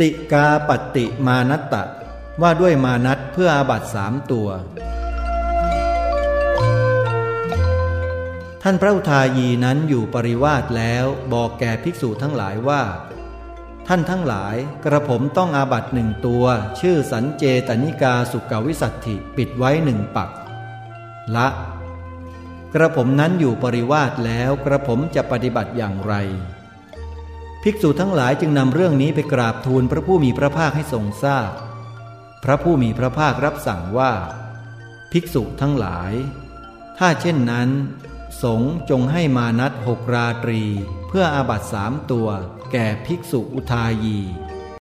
ติกาปฏิมานัตตะ ว่าด้วยมานัตเพื่ออาบัตสามตัว ท่านพระอุทายีนั้นอยู่ปริวาสแล้วบอกแก่ภิกษุทั้งหลายว่า ท่านทั้งหลายกระผมต้องอาบัตหนึ่งตัว ชื่อสันเจตนิกาสุกวิสัตถิปิดไว้หนึ่งปัก ละ กระผมนั้นอยู่ปริวาสแล้วกระผมจะปฏิบัติอย่างไร ภิกษุทั้งหลายจึงนำเรื่องนี้ไปกราบทูลพระผู้มีพระภาคให้ทรงทราบพพระผู้มีพระภาครับสั่งว่า ภิกษุทั้งหลาย ถ้าเช่นนั้น สงจงให้มานัดหกราตรี เพื่ออาบัตสามตัว แก่ภิกษุอุทายี